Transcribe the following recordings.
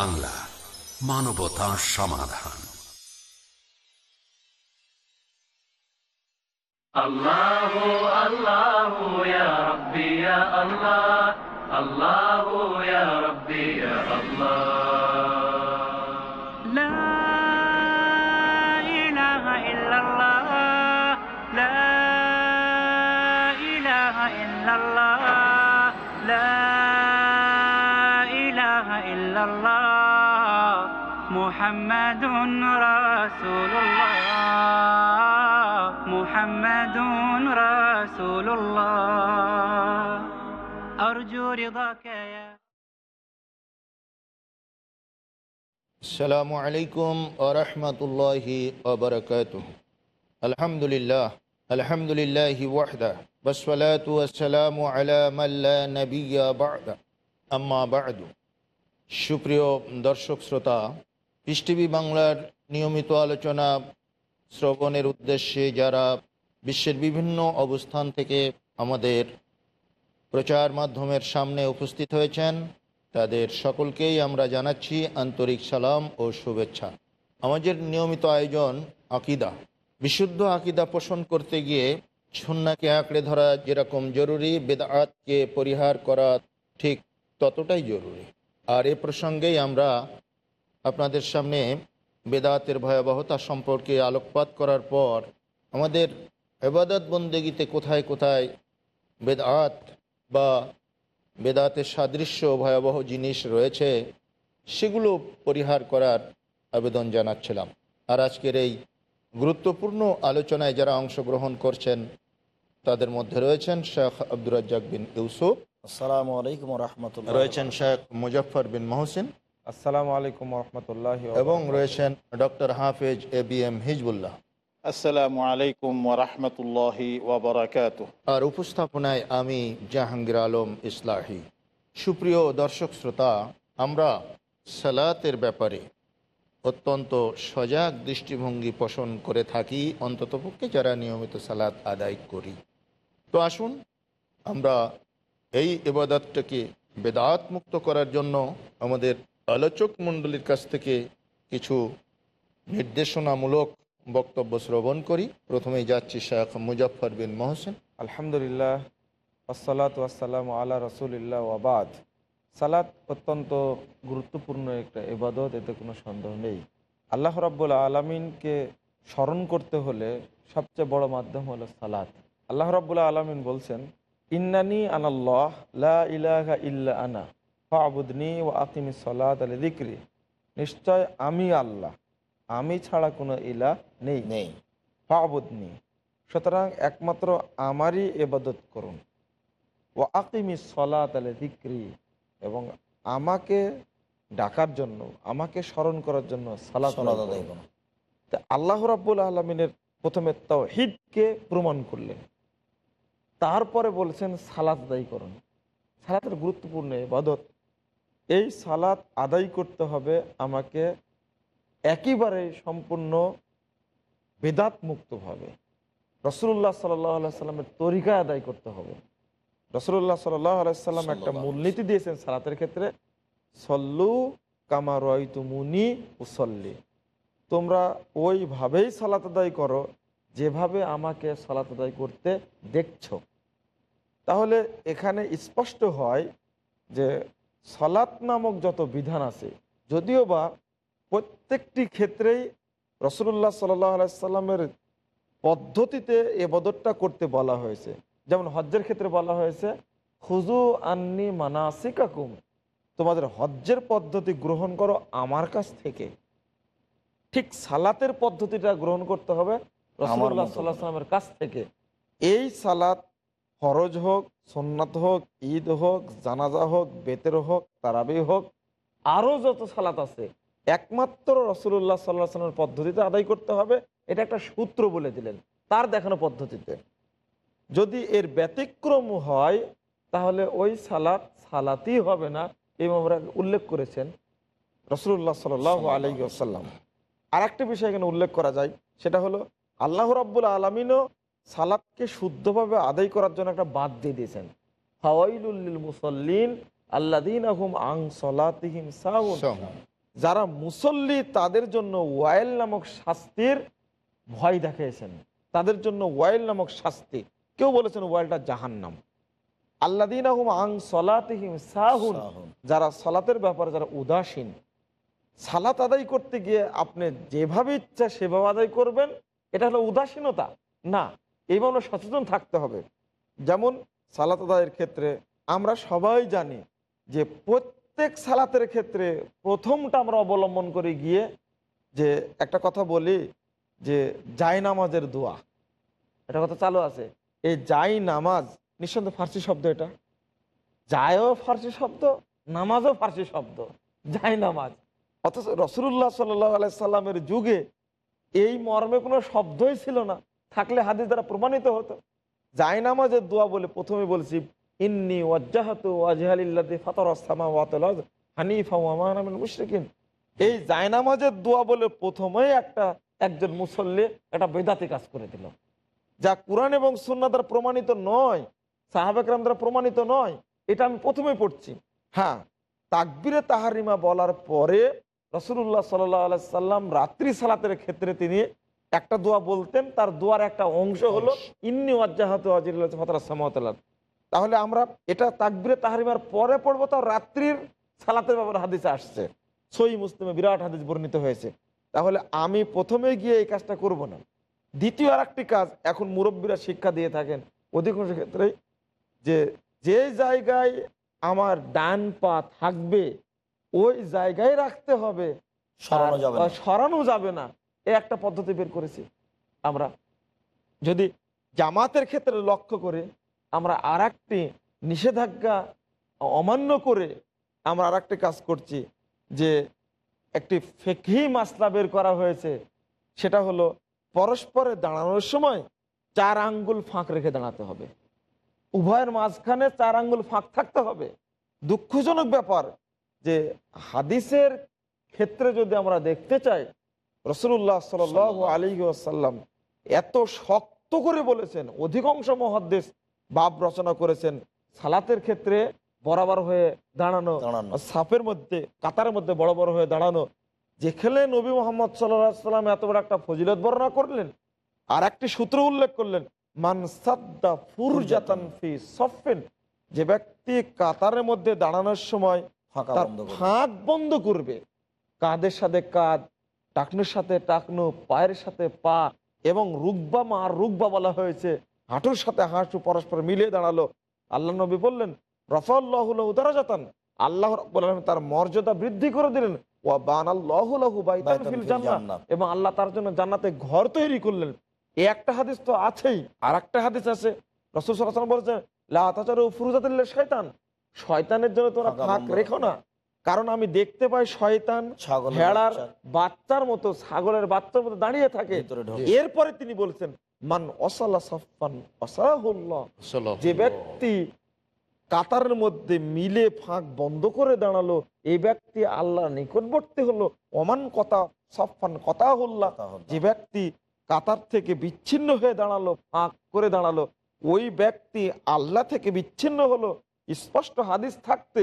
TV Bangla মানবতা সমাধান الله الله يا ربي يا الله الله يا ربي يا الله محمد رسول الله محمد رسول الله أرجو رضاك يا السلام عليكم ورحمة الله وبركاته الحمد لله الحمد لله وحده والصلاة والسلام على من لا نبي بعد أما بعد সুপ্রিয় দর্শক শ্রোতা পিস টিভি বাংলার নিয়মিত আলোচনা শ্রবণের উদ্দেশ্যে যারা বিশ্বের বিভিন্ন অবস্থান থেকে আমাদের প্রচার মাধ্যমের সামনে উপস্থিত হয়েছেন, তাদের সকলকেই আমরা জানাচ্ছি আন্তরিক সালাম ও শুভেচ্ছা। আমাদের নিয়মিত আয়োজন আকিদা। বিশুদ্ধ আকিদা পোষণ করতে গিয়ে সন্নাকে আঁকড়ে ধরা যেরকম জরুরি বেদাতকে পরিহার করা ঠিক ততটাই জরুরি। আর এ প্রসঙ্গেই আমরা আপনাদের সামনে বেদাতের ভয়াবহতা সম্পর্কে আলোকপাত করার পর আমাদের এবাদত বন্দেগিতে কোথায় কোথায় বেদাত বা বেদাতের সাদৃশ্য ভয়াবহ জিনিস রয়েছে সেগুলো পরিহার করার আবেদন জানাচ্ছিলাম। আর আজকের এই গুরুত্বপূর্ণ আলোচনায় যারা অংশগ্রহণ করছেন তাদের মধ্যে রয়েছেন শেখ আব্দুর রাজ্জাক বিন ইউসুফ। আসসালামু আলাইকুম রহমতুল্লাহ। রয়েছেন শেখ মুজফর বিন মহসিন। আসসালামু আলাইকুম রহমতুল্লাহ এবং রয়েছেন ডক্টর হাফেজ এ বি এম হিজবুল্লাহ। আসসালামু আলাইকুম ওরহমতুল্লাহি ওবরাকাত আর উপস্থাপনায় আমি জাহাঙ্গীর আলম ইসলাহি। সুপ্রিয় দর্শক শ্রোতা আমরা সালাতের ব্যাপারে অত্যন্ত সজাগ দৃষ্টিভঙ্গি পোষণ করে থাকি অন্ততপক্ষে যারা নিয়মিত সালাত আদায় করি। তো আসুন আমরা এই এবাদতটাকে বেদাত মুক্ত করার জন্য আমাদের আলোচক মণ্ডলীর কাছ থেকে কিছু নির্দেশনামূলক বক্তব্য শ্রবণ করি। প্রথমেই যাচ্ছি শেখ মুজফর বিন মহসেন। আলহামদুলিল্লাহ, আসসালাত আসসালাম আল্লাহ রসুলিল্লাহ ওয়াবাদ সালাত অত্যন্ত গুরুত্বপূর্ণ একটা এবাদত এতে কোনো সন্দেহ নেই। আল্লাহ রাব্বুল আলমিনকে স্মরণ করতে হলে সবচেয়ে বড় মাধ্যম হলো সালাত। আল্লাহ রাব্বুল আলমিন বলছেন, ইন্নানি আনাল্লাহ, লা ইলাহা ইল্লা আনা। ফাবুদনি ও আকিমি সালাত আলী দিক্রি নিশ্চয় আমি আল্লাহ আমি ছাড়া কোনো ইলা নেই। নেই। ফাবুদনি সুতরাং একমাত্র আমারই এবাদত করুন। ও আকিমি সলাত আলে দিক্রি এবং আমাকে ডাকার জন্য আমাকে স্মরণ করার জন্য সালাত আল্লাহ রাব্বুল আলমিনের প্রথমে তাও হিদকে প্রমাণ করলেন। তারপরে বলছেন সালাত আদায় করুন। সালাতের গুরুত্বপূর্ণ এবাদত এই সালাত আদায় করতে হবে আমাকে একেবারে সম্পূর্ণ বেদাত মুক্তভাবে রসুল্লাহ সাল্লাহ সাল্লামের তরিকা আদায় করতে হবে। রসুল্লাহ সাল্লাহ আলাইসাল্লাম একটা মূলনীতি দিয়েছেন সালাতের ক্ষেত্রে সল্লু কামা রয়তুমুনি উসল্লি। তোমরা ওইভাবেই সালাত আদায় করো যেভাবে আমাকে সালাত আদায় করতে দেখছ। তাহলে এখানে স্পষ্ট হয় যে সালাত নামক যত বিধান আছে যদিও বা প্রত্যেকটি ক্ষেত্রেই রসুল্লাহ সাল্লাহ আলাইসাল্লামের পদ্ধতিতে এ বদরটা করতে বলা হয়েছে। যেমন হজ্জের ক্ষেত্রে বলা হয়েছে খুজু আন্নি মানাসিকাকুম তোমাদের হজ্জের পদ্ধতি গ্রহণ করো আমার কাছ থেকে। ঠিক সালাতের পদ্ধতিটা গ্রহণ করতে হবে রসুল্লাহ সাল্লাহ সাল্লামের কাছ থেকে। এই সালাত ফরজ হোক সোননাথ হোক, ঈদ হোক, জানাজা হোক, বেতের হোক, তারাবি হোক, আরও যত সালাত আছে, একমাত্র রসুল্লাহ সাল্লাহ সাল্লামের পদ্ধতিতে আদায় করতে হবে। এটা একটা সূত্র বলে দিলেন, তার দেখানো পদ্ধতিতে। যদি এর ব্যতিক্রম হয়, তাহলে ওই সালাত সালাতই হবে না, এই আমরা উল্লেখ করেছেন রসুল্লাহ সাল আলী আসাল্লাম আর একটা বিষয় এখানে উল্লেখ করা যায়, সেটা হলো, আল্লাহ রাব্বুল আলমিনও সালাদকে শুদ্ধভাবে আদায় করার জন্য একটা বাদ দিয়ে দিয়েছেন। ফাওয়াইলুল্লিল মুসল্লিন আল্লাদিন আহুম আং সলাতিহিম সাহুন। যারা মুসল্লি তাদের জন্য ওয়াইল নামক শাস্তির ভয় দেখিয়েছেন তাদের জন্য ওয়াইল নামক শাস্তি। কেউ বলেছেন ওয়াইলটা জাহান্নাম। আল্লাদিন আহুম আং সলাতিহিম সাহুন। যারা সালাতের ব্যাপারে যারা উদাসীন সালাত আদায় করতে গিয়ে আপনি যেভাবে ইচ্ছা সেভাবে আদায় করবেন এটা হলো উদাসীনতা। না এইভাবে সচেতন থাকতে হবে। যেমন সালাত আদায়ের ক্ষেত্রে আমরা সবাই জানি যে প্রত্যেক সালাতের ক্ষেত্রে প্রথমটা আমরা অবলম্বন করে গিয়ে যে একটা কথা বলি যে জাই নামাজের দোয়া। এটা কথা চালু আছে, এই জাই নামাজ, নিঃসন্দেহে ফার্সি শব্দ এটা? জায়ও ফার্সি শব্দ, নামাজও ফার্সি শব্দ জাই নামাজ। অথচ রসুল্লাহ সাল্লামের যুগে এই মর্মে কোনো শব্দই ছিল না। থাকলে হাদিস দ্বারা প্রমাণিত হতো। জাই নামাজের দোয়া বলে প্রথমে বলছি, ইন্নি ওয়াজ্জাহাতু ওয়াজহালিল্লাযী ফাতারাস সামাওয়াতি ওয়াল আরদ হানিফা ওয়া মা আনা মিনাল মুশরিকিন। এই জায়নামাজের দোয়া বলে প্রথমেই একটা, একজন মুসল্লি একটা বেদাতি কাজ করে দিল। যা কোরআন এবং সুন্নাহ দ্বারা প্রমাণিত নয় সাহাবেকরাম দ্বারা প্রমাণিত নয়, এটা আমি প্রথমে পড়ছি। হ্যাঁ তাকবিরে তাহারিমা বলার পরে রসুল্লাহ সাল্লাহ সাল্লাম রাত্রি সালাতের ক্ষেত্রে তিনি একটা দোয়া বলতেন তার দোয়ার একটা অংশ হলো ইন্নি ওয়াজ্জাহাতু। তাহলে আমরা এটা তাকবিরে তাহারিমার পরে পড়ব তাও রাত্রির সালাতের ব্যাপারে হাদিসে আসছে। সই মুসলিমে বিরাট হাদিস বর্ণিত হয়েছে। তাহলে আমি প্রথমে গিয়ে এই কাজটা করব না। দ্বিতীয় আর একটি কাজ এখন মুরব্বীরা শিক্ষা দিয়ে থাকেন অধিকাংশ ক্ষেত্রে যে যে জায়গায় আমার ডান পা থাকবে ওই জায়গায় রাখতে হবে। সরানো যাবে না। এই একটা পদ্ধতি বের করেছি আমরা। যদি জামাতের ক্ষেত্রে লক্ষ্য করে আমরা আর একটি নিষেধাজ্ঞা অমান্য করে আমরা আর একটি কাজ করছি, যে একটি ফেকহি মাসলা বের করা হয়েছে, সেটা হলো পরস্পরে দাঁড়ানোর সময় চার আঙ্গুল ফাঁক রেখে দাঁড়াতে হবে। উভয়ের মাঝখানে চার আঙ্গুল ফাঁক থাকতে হবে। দুঃখজনক ব্যাপার যে হাদিসের ক্ষেত্রে যদি আমরা দেখতে চাই রসুল্লাহ সাল আলী আসাল্লাম এত শক্ত করে বলেছেন অধিকাংশ মহাদ্দেশ বাব রচনা করেছেন সালাতের ক্ষেত্রে বরাবর হয়ে দাঁড়ানো। সাফের মধ্যে কাতারের মধ্যে বড় বড় হয়ে দাঁড়ানো যেখানে নবী মোহাম্মদ সাল্লাহ সাল্লাম এত বড় একটা ফজিলত বর্ণনা করলেন আর একটি সূত্র উল্লেখ করলেন মান সাদ্দা ফুরজাতান ফি সফিন যে ব্যক্তি কাতারের মধ্যে দাঁড়ানোর সময় ফাঁক বন্ধ করবে কাঁধের সাথে কাঁধ টাকনুর সাথে টাকনু পায়ের সাথে পা এবং রুকবা মা আর রুকবা বলা হয়েছে। হাঁটুর সাথে হাঁটু পরস্পর মিলিয়ে দাঁড়াল। আল্লাহ নবী বললেন রফাল্লাহ উদারাজাতান আল্লাহ রাব্বুল আলামিন তার মর্যাদা বৃদ্ধি করে দিলেন। এবং আল্লাহ তার জন্য জান্নাতে ঘর তৈরি করলেন। এই একটা হাদিস তো আছেই আর একটা হাদিস আছে। রসুল বলছেন শয়তান শয়তানের জন্য তোমরা ফাঁক রেখো না। কারণ আমি দেখতে পাই শয়তান ভেড়ার বাচ্চার মতো ছাগলের বাচ্চার মতো দাঁড়িয়ে থাকে। এরপরে তিনি বলছেন মান অসাল্লা সাফান অসাহুল্লাহ যে ব্যক্তি কাতারের মধ্যে মিলে ফাঁক বন্ধ করে দাঁড়াল এই ব্যক্তি আল্লাহ নিকটবর্তী হলো। অমান কথা সফান কথা হল্লা। যে ব্যক্তি কাতার থেকে বিচ্ছিন্ন হয়ে দাঁড়াল ফাঁক করে দাঁড়াল ওই ব্যক্তি আল্লাহ থেকে বিচ্ছিন্ন হলো। স্পষ্ট হাদিস থাকতে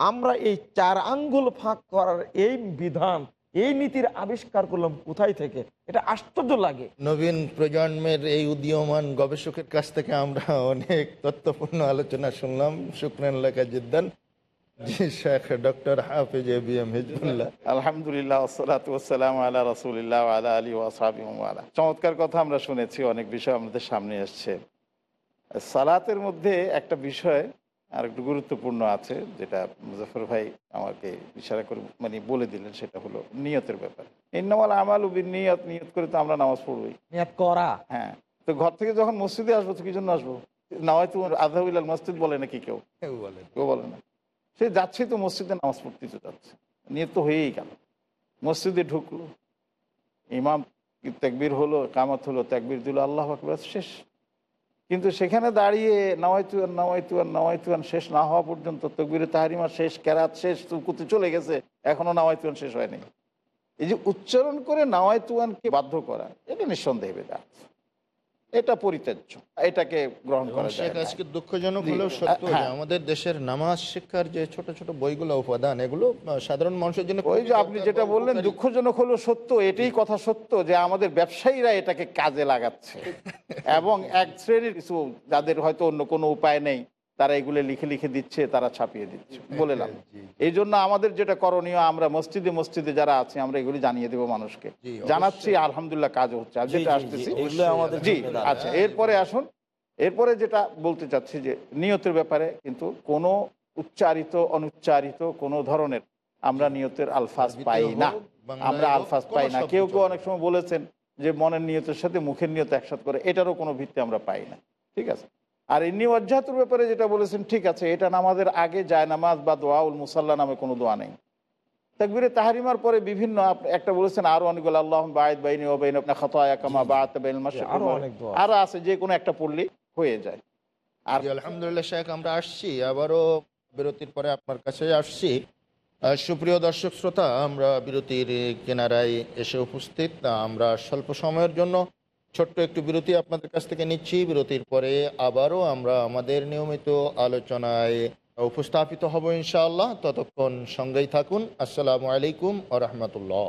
আমরা এই চার আঙ্গুল ফাঁক করার এই বিধান এই নীতির আবিষ্কার করলাম কোথায় থেকে? এটা আশ্চর্য লাগে। নবীন প্রজন্মের এই উদীয়মান গবেষকের কাছ থেকে আমরা অনেক তথ্যপূর্ণ আলোচনা শুনলাম। শুক্রান লেখা জিদ্দান। চমৎকার কথা আমরা শুনেছি অনেক বিষয় আমাদের সামনে এসছে। সালাতের মধ্যে একটা বিষয় আর একটু গুরুত্বপূর্ণ আছে যেটা মুজাফর ভাই আমাকে ইশারা করে মানে বলে দিলেন সেটা হলো নিয়তের ব্যাপার। ইন্নামাল আমাল উবিন নিয়ত নিয়ত করে তো আমরা নামাজ পড়বই। নিয়াত করা। হ্যাঁ তো ঘর থেকে যখন মসজিদে আসব তো কি জন্য আসব? নাওয়াই তো আধাউল মসজিদ বলে নাকি কেউ? বলে কেউ বলে না। সে যাচ্ছে তো মসজিদে নামাজ পড়তে তো যাচ্ছে। নিয়ত তো হয়েই গেল। মসজিদে ঢুকলো। ইমাম তেকবির হলো কামাত হলো তেকবির দিল আল্লাহ আকবর শেষ। কিন্তু সেখানে দাঁড়িয়ে নাওয়াইতুয়ান নওয়াইতুয়ান নওয়াইতুয়ান শেষ না হওয়া পর্যন্ত তকবির তাহারিমা শেষ, কেরাত শেষ তুকুতে চলে গেছে এখনও নওয়াইতুয়ান শেষ হয়নি। এই যে উচ্চারণ করে নাওয়াইতুয়ানকে বাধ্য করা, এটা নিঃসন্দেহে বেদাত। এটা পরিত্যাজ্য। এটাকে গ্রহণ করে যায় আজকে দুঃখজনক হলেও সত্য হ্যাঁ। আমাদের দেশের নামাজ শিক্ষার যে ছোট ছোট বইগুলো উপাদান এগুলো সাধারণ মানুষের জন্য ওই যে আপনি যেটা বললেন দুঃখজনক হলো সত্য এটাই কথা সত্য যে আমাদের ব্যবসায়ীরা এটাকে কাজে লাগাচ্ছে। এবং এক শ্রেণির কিছু যাদের হয়তো অন্য কোনো উপায় নেই তারা এগুলো লিখে লিখে দিচ্ছে তারা ছাপিয়ে দিচ্ছে। বলেলাম এই জন্য আমাদের যেটা করণীয় আমরা মসজিদে মসজিদে যারা আছে আমরা এগুলি জানিয়ে দেবো মানুষকে। জানাচ্ছি আলহামদুলিল্লাহ কাজ হচ্ছে। আর যেটা আসতেছি জি। আচ্ছা এরপরে আসুন। এরপরে যেটা বলতে চাচ্ছি যে নিয়তের ব্যাপারে কিন্তু কোনো উচ্চারিত অনুচ্চারিত কোনো ধরনের আমরা নিয়তের আলফাজ পাই না। আমরা আলফাজ পাই না। কেউ কেউ অনেক সময় বলেছেন যে মনের নিয়তের সাথে মুখের নিয়ত একসাথে করে। এটারও কোনো ভিত্তি আমরা পাই না। ঠিক আছে? আর এই নিয়জ্জাতুর ব্যাপারে যেটা বলেছেন ঠিক আছে এটা নামাজের আগে যায় নামাজ বা দোয়াউল মুসাল্লা নামে কোনো দোয়া নেই। তাকবিরে তাহারিমার পরে বিভিন্ন আপ- একটা বলেছেন আরও অনেকগুলো আল্লাহ বায়দ বাইনি ও বাইন আপনা খাতায়া কামা বাত আরও অনেক আরও আছে। যে কোনো একটা পড়লে হয়ে যায়। আর আলহামদুলিল্লাহ শেখ আমরা আসছি। আবারও বিরতির পরে আপনার কাছে আসছি। আহ, সুপ্রিয় দর্শক শ্রোতা আমরা বিরতির কেনারায় এসে উপস্থিত। তা আমরা স্বল্প সময়ের জন্য ছোট্ট একটু বিরতি আপনাদের কাছ থেকে নিচ্ছি। বিরতির পরে আবারও আমরা আমাদের নিয়মিত আলোচনায় উপস্থাপিত হব ইনশাআল্লাহ। ততক্ষণ সঙ্গেই থাকুন। আসসালামু আলাইকুম আ রহমতুল্লাহ।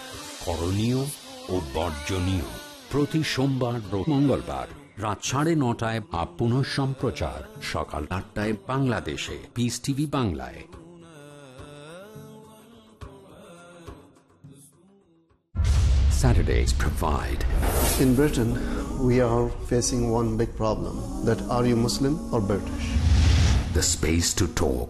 করণীয় ও বর্জনীয় প্রতি সোমবার মঙ্গলবার রাত সাড়ে নটায় বা পুনঃ সম্প্রচার সকাল আটটায় বাংলাদেশে পিস টিভি বাংলায় Saturdays provide In Britain, we are facing one big problem that are you Muslim or British? the space to talk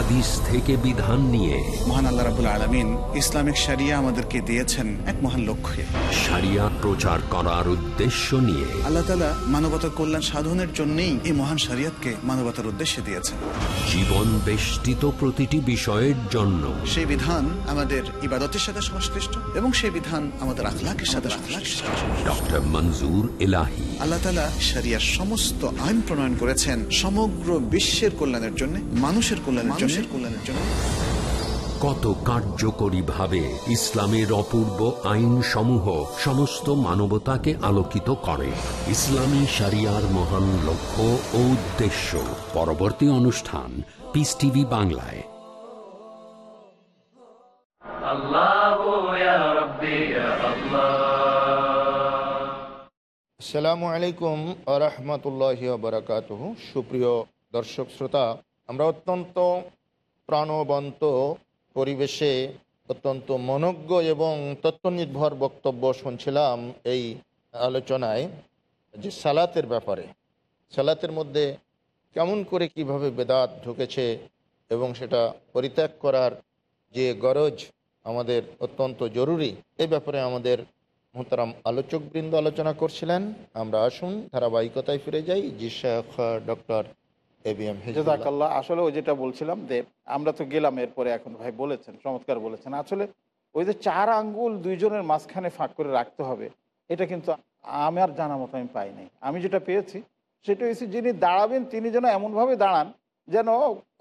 হাদিস থেকে বিধান নিয়ে। মহান আল্লাহ রাবুল আলমিন ইসলামিক শরিয়া আমাদেরকে দিয়েছেন এক মহান লক্ষ্যে। সারিয়া প্রচার করার উদ্দেশ্য নিয়ে। আল্লাহ তালা মানবতার কল্যাণ সাধনের জন্যই এই মহান শরিয়তকে মানবতার উদ্দেশ্যে দিয়েছেন। জীবন বেষ্টিত প্রতিটি বিষয়ের জন্য। সেই বিধান আমাদের ইবাদতের সাথে সংশ্লিষ্ট এবং সেই বিধান আমাদের আখলাকের সাথে সংশ্লিষ্ট। ডক্টর মঞ্জুর এলাহি। আল্লাহ তালা শরিয়ার সমস্ত আইন প্রণয়ন করেছেন সমগ্র বিশ্বের কল্যাণের জন্য মানুষের কল্যাণের জন্য। কল্যাণের জন্য। কত কার্যকরী ভাবে ইসলামের অপূর্ব আইন সমূহ সমস্ত মানবতাকে আলোকিত করে। ইসলামী সারিয়ার মহান লক্ষ্য ও উদ্দেশ্য। পরবর্তী অনুষ্ঠান পিস টিভি বাংলায়। আসসালামু আলাইকুম আরহামতুল্লাহ বারাকাত সুপ্রিয় দর্শক শ্রোতা আমরা অত্যন্ত প্রাণবন্ত পরিবেশে অত্যন্ত মনজ্ঞ এবং তত্ত্বনির্ভর বক্তব্য শুনছিলাম এই আলোচনায় যে সালাতের ব্যাপারে। সালাতের মধ্যে কেমন করে কীভাবে বেদাত ঢুকেছে এবং সেটা পরিত্যাগ করার যে গরজ আমাদের অত্যন্ত জরুরি, এ ব্যাপারে আমাদের মোহতারাম আলোচকবৃন্দ আলোচনা করছিলেন। আমরা আসুন, ধারাবাহিকতায় ফিরে যাই। জি শেখ, ডক্টর জাজাকাল্লাহ আসলে ওই যেটা বলছিলাম যে আমরা তো গেলাম এরপরে এখন ভাই বলেছেন, চমৎকার বলেছেন। আসলে ওই যে চার আঙ্গুল দুইজনের মাঝখানে ফাঁক করে রাখতে হবে, এটা কিন্তু আমার জানা মতো আমি পাই নাই। আমি যেটা পেয়েছি, সেটা হয়েছে যিনি দাঁড়াবেন, তিনি যেন এমনভাবে দাঁড়ান যেন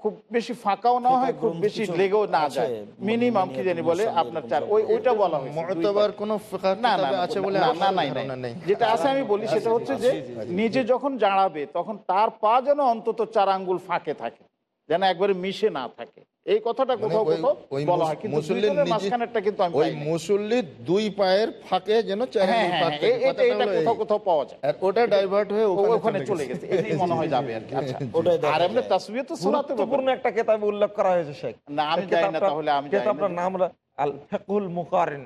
খুব বেশি ফাঁকাও না হয় খুব বেশি লেগেও না যায়। মিনিমাম কি জানি বলে আপনার চার ওই ওইটা বলা হয় মতবার কোনো না না আছে বলে না, নাই নাই। যেটা আছে আমি বলি সেটা হচ্ছে যে নিজে যখন জাড়াবে তখন তার পা যেন অন্তত চার আঙ্গুল ফাঁকে থাকে যেন একবারে মিশে না থাকে। এই কথাটা মানে কোথাও কোথাও বলা হয় কিন্তু মাঝখানেরটা আমি ওই। মুসল্লির দুই পায়ের ফাঁকে যেন হ্যাঁ হ্যাঁ এটা কোথাও কোথাও পাওয়া যায়। আর ওটা ডাইভার্ট হয়ে ওখানে চলে গেছে। এটাই মনে হয় যাবে আর কি। আচ্ছা ওটাই আর এমনি। তো সুরাতে একটা কেতাবে উল্লেখ করা হয়েছে শেখ। না আমি জানি না তাহলে আমি জানি না। কেতাবটার নাম আল ফিকহুল মুকারিন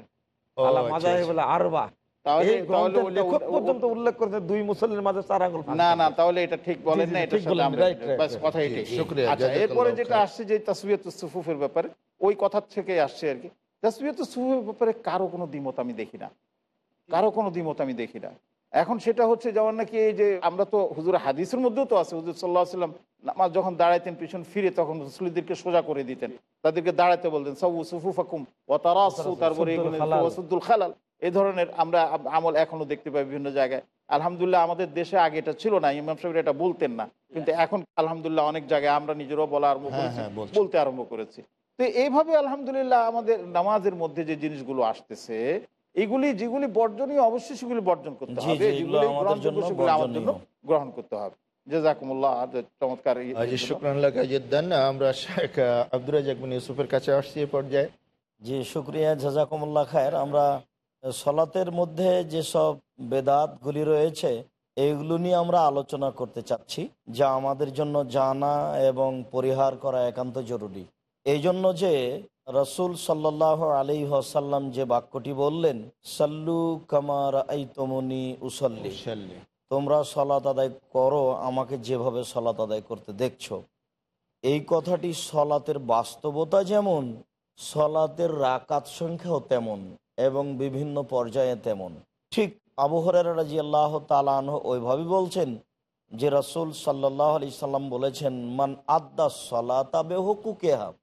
আলা আচ্ছা, মাযাহিবুল আরবা। তাহলে এই তাহলে গ্রন্থের ওটা- লেখক ওটা- পর্যন্ত উল্লেখ করেছে দুই মুসল্লির মাঝে চার আঙ্গুল না না তাহলে এটা ঠিক বলেন জি, জি, না জি, এটার ঠিক সাথে বলেন, আমরা right, right, বাস right. কথা জি, এটাই শুকরিয়া, আচ্ছা এরপরে যেটা আসছে যে তাসবিয়াত সুফুফের ব্যাপারে ওই কথা থেকে আসছে আর কি। তাসবিয়াত সুফুফের ব্যাপারে কারও কোনো দ্বিমত আমি দেখি না। কারও কোনো দ্বিমত আমি দেখি না। এখন সেটা হচ্ছে যেমন নাকি এই যে আমরা তো হুজুর হাদিসের মধ্যেও তো আছে হুজুর সাল্লাহ সাল্লাম নামাজ যখন দাঁড়াইতেন পিছন ফিরে তখন মুসলিমদেরকে সোজা করে দিতেন। তাদেরকে দাঁড়াতে বলতেন সবু সুফু ফাকুম ও তারাসু তারপরে খালাল। এই ধরনের আমরা আমল এখনও দেখতে পাই বিভিন্ন জায়গায়। আলহামদুলিল্লাহ আমাদের দেশে আগে এটা ছিল না ইমাম সাহেব এটা বলতেন না। কিন্তু এখন আলহামদুলিল্লাহ অনেক জায়গায় আমরা নিজেরাও বলা আরম্ভ হ্যাঁ, করেছি হ্যাঁ, বলতে আরম্ভ করেছি। তো এইভাবে আলহামদুলিল্লাহ আমাদের নামাজের মধ্যে যে জিনিসগুলো আসতেছে এগুলি যেগুলি বর্জনীয় অবশ্যই সেগুলি বর্জন করতে হবে। যেগুলি আমাদের জন্য সেগুলি আমার জন্য গ্রহণ করতে হবে। জেজাকুমুল্লাহ চমৎকার এই- আজি শুক্রান লাকা জিদ্দান আমরা শেখ আব্দুর রাজাক ইউসুফের কাছে আসছি এ পর্যায়ে। জি শুক্রিয়া জাজাকুমুল্লাহ খায়ের। আমরা সলাতের মধ্যে যেসব বেদাতগুলি রয়েছে এইগুলো নিয়ে আমরা আলোচনা করতে চাচ্ছি যা আমাদের জন্য জানা এবং পরিহার করা একান্ত জরুরি। এই জন্য যে রসুল সাল্লাহ আলী আসাল্লাম যে বাক্যটি বললেন সাল্লু কামার আই তমনি উসল্লি। তোমরা সলাত আদায় করো আমাকে যেভাবে সলাত আদায় করতে দেখছ। এই কথাটি সলাতের বাস্তবতা যেমন সলাতের রাকাত সংখ্যাও তেমন। এবং বিভিন্ন পর্যায়ে তেমন। ঠিক আবহরের রাজি আল্লাহ তালান ওইভাবে বলছেন যে রসুল সাল্লাহ আলি সাল্লাম বলেছেন, মান আদা সলাতা বেহকুকেহা।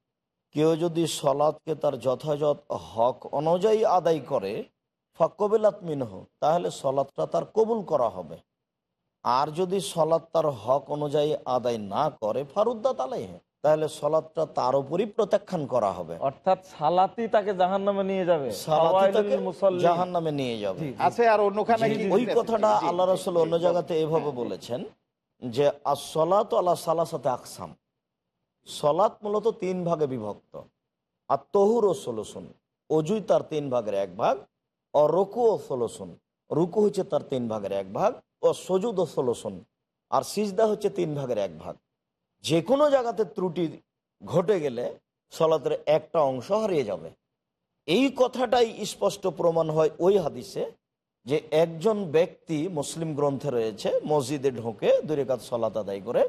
কেউ যদি সলাৎকে তার যথাযথ হক অনুযায়ী আদায় করে ফকবিলাত মিনহ, তাহলে সলাৎটা তার কবুল করা হবে। আর যদি সলাৎ তার হক অনুযায়ী আদায় না করে ফারুদ্দা তালাই তাহলে সলাৎটা তার উপরই প্রত্যাখ্যান করা হবে। অর্থাৎ সালাতি তাকে জাহান নামে নিয়ে যাবে। সালাতি। জাহান নামে নিয়ে যাবে। আছে আর অন্যখানে ওই কথাটা আল্লাহ রসুল অন্য জায়গাতে এভাবে। বলেছেন যে আসলাত আল্লাহ সালাসাতে আকসাম। সলাৎ মূলত তিন ভাগে বিভক্ত। আর তহুর ও ষোলসুন। অজুই তার তিন ভাগের এক ভাগ ও রকু ও ষোলসুন। রুকু হচ্ছে তার তিন ভাগের এক ভাগ ও সজুদ ও ষোলসুন। আর সিজদা হচ্ছে তিন ভাগের এক ভাগ। যে কোনো জায়গাতে ত্রুটি ঘটে গেলে সলাতের একটা অংশ হারিয়ে যাবে। এই কথাটাই স্পষ্ট প্রমাণ হয় ওই হাদিসে যে একজন ব্যক্তি মুসলিম গ্রন্থে রয়েছে, মসজিদে ঢোকে, দুই রেখাত সলাত আদায় করে,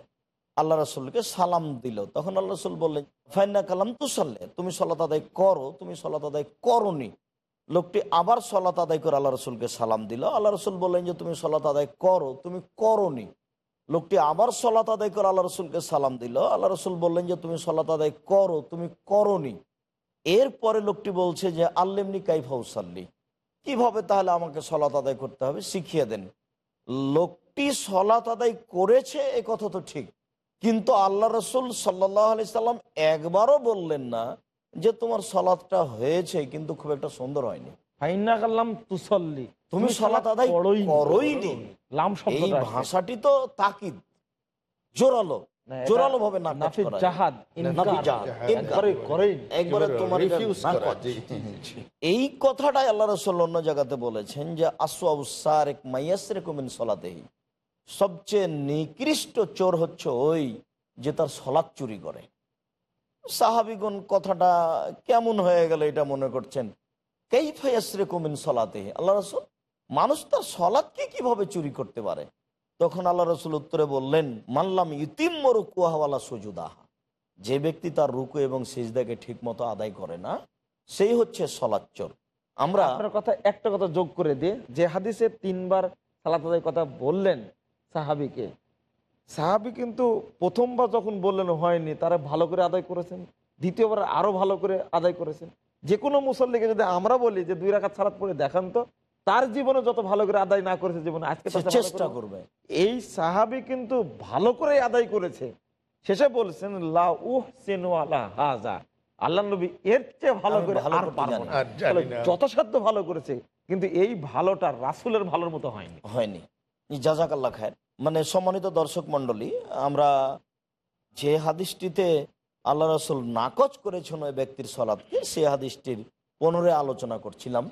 আল্লাহ রসুলকে সালাম দিল। তখন আল্লাহ রসুল বললেন ফাইনা কালাম তুসাল্লে, তুমি সলাত আদায় করো, তুমি সলাত আদায় করনি। লোকটি আবার সলাত আদায় করে আল্লাহ রসুলকে সালাম দিল। আল্লাহ রসুল বললেন যে, তুমি সলাত আদায় করো, তুমি করনি। লোকটি আবার সলাত আদায় করে আল্লাহ রসুলকে সালাম দিল। আল্লাহ রসুল বললেন যে, তুমি সলাত আদায় করো, তুমি করনি। এরপরে লোকটি বলছে যে, আল্লেমনি কাইফাউসাল্লি কীভাবে তাহলে আমাকে সলাত আদায় করতে হবে? শিখিয়ে দেন। লোকটি সলাত আদায় করেছে, এ কথা তো ঠিক। কিন্তু আল্লাহ রসুল সাল্লাহ আলি সাল্লাম একবারও বললেন না যে, তোমার সলাৎটা হয়েছে, কিন্তু খুব একটা সুন্দর হয়নি। ফাইন্না কাল্লাম তুসল্লি। তুমি সলাত আদায় করোইনি। করোইনি। এই ভাষাটি তো তাকিদ। জোরালো। জোরালো ভাবে না জাহাদ একবারে তোমার না। এই কথাটাই আল্লাহ রসুল অন্য জায়গাতে বলেছেন যে আসওয়াউসারেক মাইয়াসরে কুমিন সলাতেহি। সবচেয়ে নিকৃষ্ট চোর হচ্ছে ওই যে তার সলাৎ চুরি করে। সাহাবিগুন কথাটা কেমন হয়ে গেল এটা মনে করছেন? কেই ফাইয়াসরে কুমিন সলাতেহি? আল্লাহ রসুল মানুষ তার সলাৎকে কীভাবে চুরি করতে পারে? তখন আল্লাহ রসুল উত্তরে বললেন মানলাম ইতিম রুকুয়াওয়ালা সুজুদাহা। যে ব্যক্তি তার রুকু এবং সিজদাকে ঠিক মতো আদায় করে না, সেই হচ্ছে সলাচ্চর আমরা আপনার কথা একটা কথা যোগ করে দিয়ে, যে হাদিসে তিনবার সালাত আদায় কথা বললেন সাহাবিকে, সাহাবি কিন্তু প্রথমবার যখন বললেন হয়নি, তারা ভালো করে আদায় করেছেন, দ্বিতীয়বার আরও ভালো করে আদায় করেছেন। যে কোনো মুসল্লিকে যদি আমরা বলি যে দুই রাখাত সালাত পড়ে দেখান তো তার জীবনে যত ভালো করে আদায় না করেছে জীবনে আজকে চেষ্টা করবে। এই সাহাবি কিন্তু ভালো করে আদায় করেছে। শেষে বলছেন হাজা। আল্লাহ নবী এর চেয়ে ভালো করে ভালো। যথাসাধ্য করেছে কিন্তু এই ভালোটা রাসুলের ভালোর মতো হয়নি। হয়নি। জাজাকাল্লা খায়ের। মানে সম্মানিত দর্শক মন্ডলী আমরা যে হাদিসটিতে আল্লাহ রসুল নাকচ করেছেন ওই ব্যক্তির সলাদকে সে হাদিসটির পুনরায় আলোচনা করছিলাম।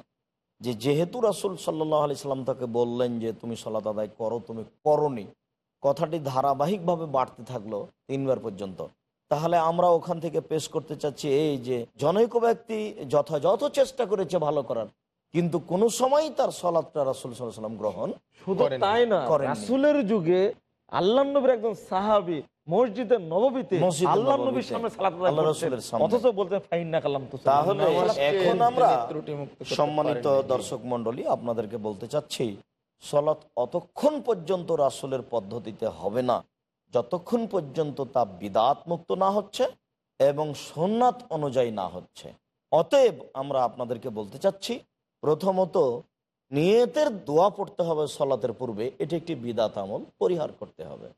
যে যেহেতু রাসুল সাল্লাহ আলি সাল্লাম তাকে বললেন যে তুমি সলাত আদায় করো তুমি করনি কথাটি ধারাবাহিকভাবে বাড়তে থাকল তিনবার পর্যন্ত তাহলে আমরা ওখান থেকে পেশ করতে চাচ্ছি এই যে জনৈক ব্যক্তি যথাযথ চেষ্টা করেছে ভালো করার কিন্তু কোন সময় তার সলাদটা রাসুল সাল্লাহ সাল্লাম গ্রহণ শুধু তাই না। রাসুলের যুগে আল্লাহ নবীর একজন সাহাবি মসজিদের নববীতে আল্লাহ নবীর সামনে। অথচ তাহলে এখন আমরা সম্মানিত দর্শক মন্ডলী আপনাদেরকে বলতে চাচ্ছি সলাৎ অতক্ষণ পর্যন্ত রাসুলের পদ্ধতিতে হবে না। যতক্ষণ পর্যন্ত তা বিদাত মুক্ত না হচ্ছে এবং সোননাথ অনুযায়ী না হচ্ছে। অতএব আমরা আপনাদেরকে বলতে চাচ্ছি প্রথমত নিয়তের দোয়া পড়তে হবে সলাতের পূর্বে, এটি একটি বিদাত আমল, পরিহার করতে হবে।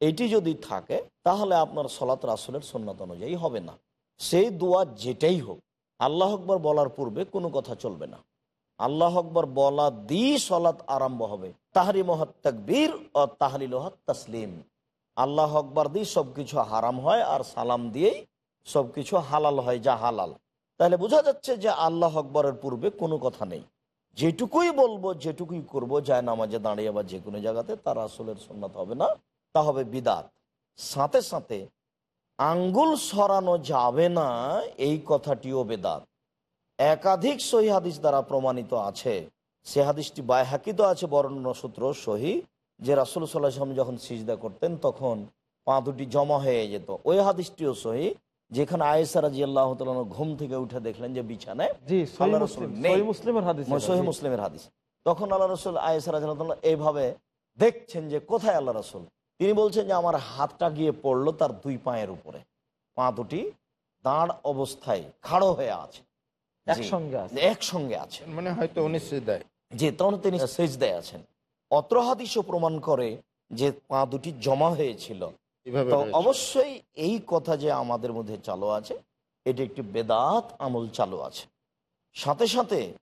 এটি যদি থাকে, তাহলে আপনার সলাত রাসুলের সোননাথ অনুযায়ী হবে না। সেই দোয়া যেটাই হোক, আল্লাহ আকবর বলার পূর্বে কোনো কথা চলবে না। আল্লাহ আকবর বলা দি সলাৎ আরম্ভ হবে। তাহারি মহাত্তাকবীর ও তাহলিল তসলিম। আল্লাহ আকবর দিয়ে সবকিছু হারাম হয় আর সালাম দিয়েই সবকিছু হালাল হয়, যা হালাল। তাহলে বোঝা যাচ্ছে যে আল্লাহ আকবরের পূর্বে কোনো কথা নেই। যেটুকুই বলব, যেটুকুই করব, যায় নামাজে দাঁড়িয়ে বা যে কোনো জায়গাতে, তার আসলের সন্ন্যত হবে না, তা হবে বিদাত। সাথে সাথে আঙ্গুল সরানো যাবে না, এই কথাটিও বেদাত। একাধিক সহি হাদিস দ্বারা প্রমাণিত আছে। সে হাদিসটি বায়হাকিত আছে বর্ণ সূত্র সহি। যে রাসুল সাল্লাহাম যখন সিজদা করতেন, তখন পা দুটি জমা হয়ে যেত। ওই হাদিসটিও সহি। যেখানে আয়েসা রাজি আল্লাহ ঘুম থেকে উঠে দেখলেন যে বিছানায় মুসলিমের হাদিস তখন আল্লাহ রসুল আয়েসা রাজি এইভাবে দেখছেন যে কোথায় আল্লাহ রসুল? তিনি বলছেন যে আমার হাতটা গিয়ে পড়ল তার দুই পায়ের উপরে। পা দুটি দাঁড় অবস্থায় খাড়ো হয়ে আছে। একসঙ্গে আছে। মানে হয়তো উনি যে তখন তিনি সেজদায় আছেন। অত্র হাদিসও প্রমাণ করে যে পা দুটি জমা হয়েছিল। তো অবশ্যই এই কথা যে আমাদের মধ্যে চালু আছে এটি একটি বেদাত আমল চালু আছে। সাথে সাথে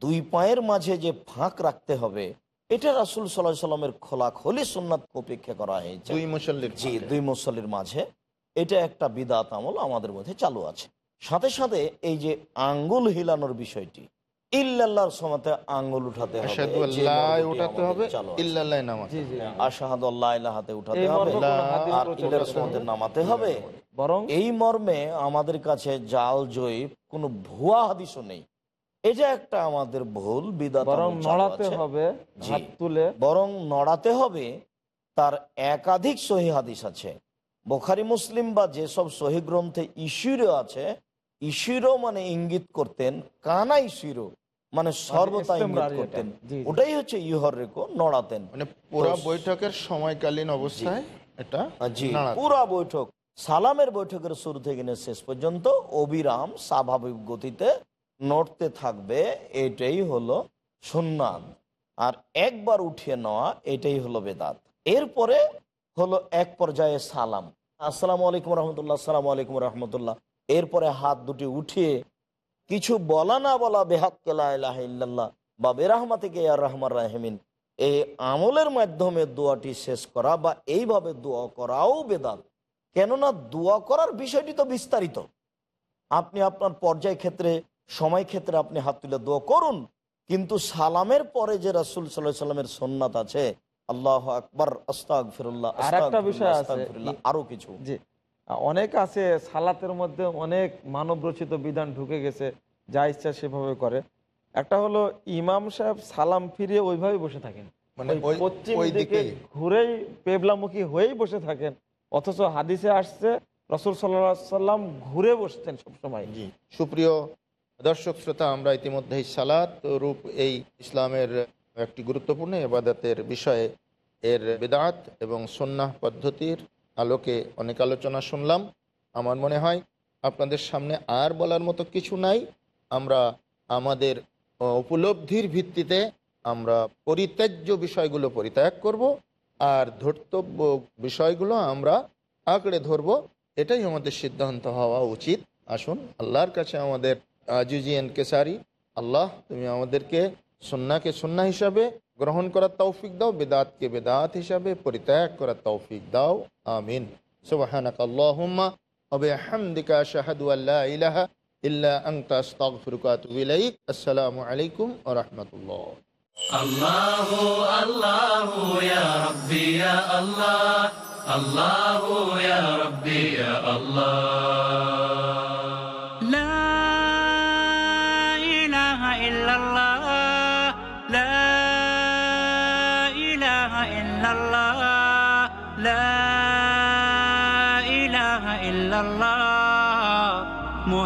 দুই পায়ের মাঝে যে ফাঁক রাখতে হবে এটা রাসুল সাল্লাহ সাল্লামের খোলা খলি সুন্নাত উপেক্ষা করা হয়েছে। দুই মুসল্লির জি দুই মুসল্লির মাঝে। এটা একটা বিদাত আমল আমাদের মধ্যে চালু আছে। সাথে সাথে এই যে আঙ্গুল হিলানোর বিষয়টি ইল্লাল্লাহর সমাতে আঙ্গুল উঠাতে হবে উঠাতে হবে ইল্লাল্লাহ নামাজ জি জি। আশাহাদ ইলাহাতে উঠাতে হবে আর। সমাতে নামাতে হবে। বরং এই মর্মে আমাদের কাছে জাল জয়ীব কোনো ভুয়া হাদিসও নেই। এটা একটা আমাদের ভুল বিদাত বরং নড়াতে হবে হাত তুলে। বরং নড়াতে হবে তার একাধিক সহি হাদিস আছে। বোখারি মুসলিম বা যেসব সহি গ্রন্থে ইস্যুরও আছে ইস্যুরও মানে ইঙ্গিত করতেন কানা ইস্যুরও মানে সর্বদা ইঙ্গিত করতেন। ওটাই হচ্ছে ইহর রেখো নড়াতেন। মানে পুরো বৈঠকের সময়কালীন অবস্থায় এটা জি। পুরা বৈঠক সালামের বৈঠকের শুরু থেকে নিয়ে শেষ পর্যন্ত অবিরাম স্বাভাবিক গতিতে নড়তে থাকবে এটাই হলো সুন্নাত। আর একবার উঠিয়ে নেওয়া এটাই হলো বেদাত। এরপরে হলো এক পর্যায়ে সালাম। আসসালামু আলাইকুম রহমতুল্লাহ আসসালামু আলাইকুম রহমতুল্লাহ। এরপরে হাত দুটি উঠিয়ে কিছু বলা না বলা ইল্লাল্লাহ বা বেরাহমা থেকে আর রহমান রাহমিন এই আমলের মাধ্যমে দোয়াটি শেষ করা বা এইভাবে দোয়া করাও বেদাত। কেননা দোয়া করার বিষয়টি তো বিস্তারিত। আপনি আপনার পর্যায় ক্ষেত্রে সময় ক্ষেত্রে আপনি হাত তুলে দোয়া করুন কিন্তু সালামের পরে যে রাসুল সাল্লাহ সাল্লামের সন্ন্যাত আছে আল্লাহ আকবর আস্তাক ফিরুল্লাহ আর কিছু। অনেক আছে সালাতের মধ্যে অনেক মানব রচিত বিধান ঢুকে গেছে যা ইচ্ছা সেভাবে করে। একটা হলো ইমাম সাহেব সালাম ফিরিয়ে ওইভাবে বসে থাকেন। মানে পশ্চিম দিকে ঘুরেই পেবলামুখী হয়েই বসে থাকেন। অথচ হাদিসে আসছে রসুল সাল্লাহ সাল্লাম ঘুরে বসতেন সবসময়। জি সুপ্রিয় দর্শক শ্রোতা আমরা ইতিমধ্যেই সালাত রূপ এই ইসলামের একটি গুরুত্বপূর্ণ এবাদতের বিষয়ে এর বেদাত এবং সন্ন্যাহ পদ্ধতির আলোকে অনেক আলোচনা শুনলাম। আমার মনে হয় আপনাদের সামনে আর বলার মতো কিছু নাই। আমরা আমাদের উপলব্ধির ভিত্তিতে আমরা পরিত্যাজ্য বিষয়গুলো পরিত্যাগ করব আর ধর্তব্য বিষয়গুলো আমরা আঁকড়ে ধরব। এটাই আমাদের সিদ্ধান্ত হওয়া উচিত। আসুন, আল্লাহর কাছে আমাদের আজিজিয়ান কেসারি, আল্লাহ তুমি আমাদেরকে সন্নাকে সন্না হিসাবে গ্রহণ করার তৌফিক দাও বেদাতকে বেদাত হিসাবে পরিত্যাগ করার তৌফিক দাও আমিন সুবহানাক আল্লাহুম্মা ওয়া বিহামদিকা আশহাদু আল্লা ইলাহা ইল্লা আনতা আস্তাগফিরুকা ওয়া আতুবু ইলাইক আসসালামু আলাইকুম ওয়া রাহমাতুল্লাহ الله الله يا ربي يا الله الله يا ربي يا الله